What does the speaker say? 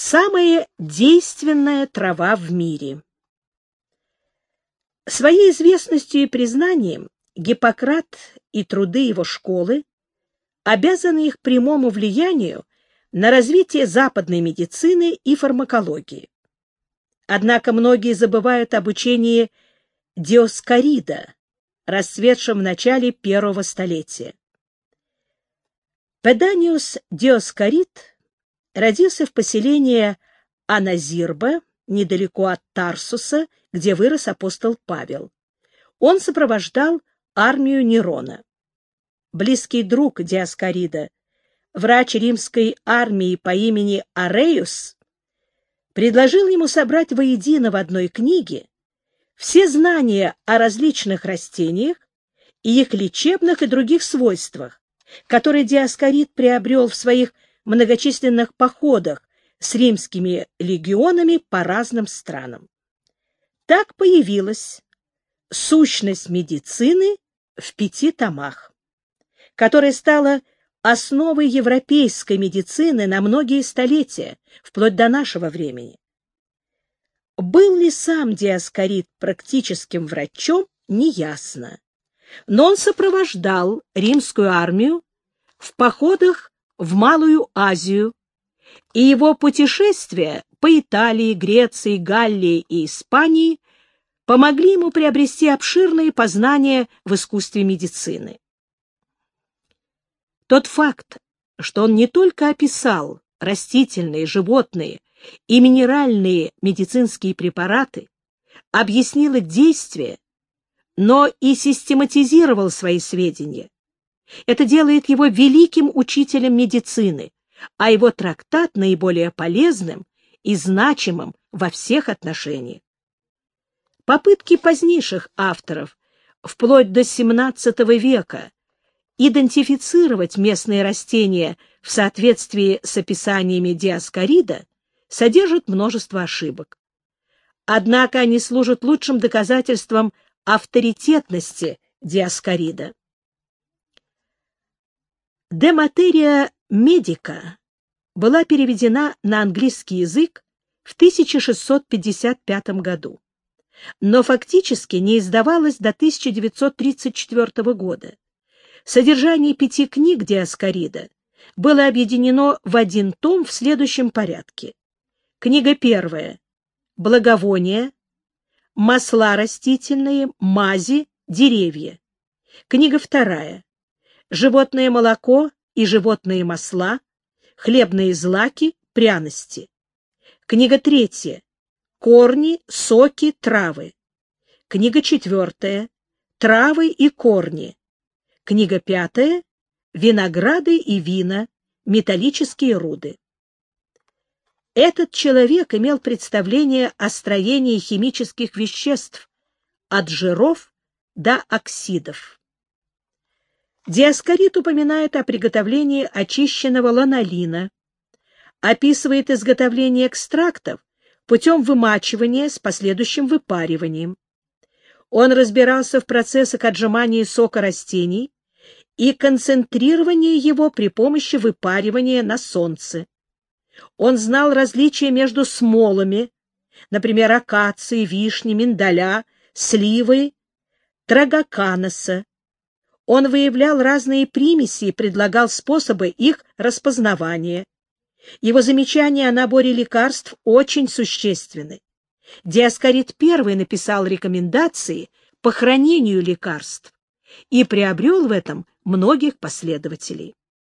Самая действенная трава в мире. Своей известностью и признанием Гиппократ и труды его школы обязаны их прямому влиянию на развитие западной медицины и фармакологии. Однако многие забывают об учении Диоскорида, расцветшем в начале первого столетия. Педаниус Диоскорид родился в поселении Аназирба, недалеко от Тарсуса, где вырос апостол Павел. Он сопровождал армию Нерона. Близкий друг Диаскорида, врач римской армии по имени Ареус, предложил ему собрать воедино в одной книге все знания о различных растениях и их лечебных и других свойствах, которые Диаскорид приобрел в своих многочисленных походах с римскими легионами по разным странам. Так появилась сущность медицины в пяти томах, которая стала основой европейской медицины на многие столетия, вплоть до нашего времени. Был ли сам Диаскорид практическим врачом, неясно. Но он сопровождал римскую армию в походах в Малую Азию, и его путешествия по Италии, Греции, Галлии и Испании помогли ему приобрести обширные познания в искусстве медицины. Тот факт, что он не только описал растительные, животные и минеральные медицинские препараты, объяснил их действие, но и систематизировал свои сведения, это делает его великим учителем медицины, а его трактат наиболее полезным и значимым во всех отношениях. Попытки позднейших авторов, вплоть до XVII века, идентифицировать местные растения в соответствии с описаниями Диаскорида содержат множество ошибок. Однако они служат лучшим доказательством авторитетности Диаскорида. «De materia medica» была переведена на английский язык в 1655 году, но фактически не издавалась до 1934 года. Содержание пяти книг Диаскорида было объединено в один том в следующем порядке. Книга первая — благовония, масла растительные, мази, деревья. Книга вторая животное молоко и животные масла, хлебные злаки, пряности. Книга третья. Корни, соки, травы. Книга четвертая. Травы и корни. Книга пятая. Винограды и вина, металлические руды. Этот человек имел представление о строении химических веществ от жиров до оксидов. Диаскорид упоминает о приготовлении очищенного ланолина, описывает изготовление экстрактов путем вымачивания с последующим выпариванием. Он разбирался в процессах отжимания сока растений и концентрирования его при помощи выпаривания на солнце. Он знал различия между смолами, например, акации, вишни, миндаля, сливы, трагоканоса, он выявлял разные примеси и предлагал способы их распознавания. Его замечания о наборе лекарств очень существенны. Диаскорид I написал рекомендации по хранению лекарств и приобрел в этом многих последователей.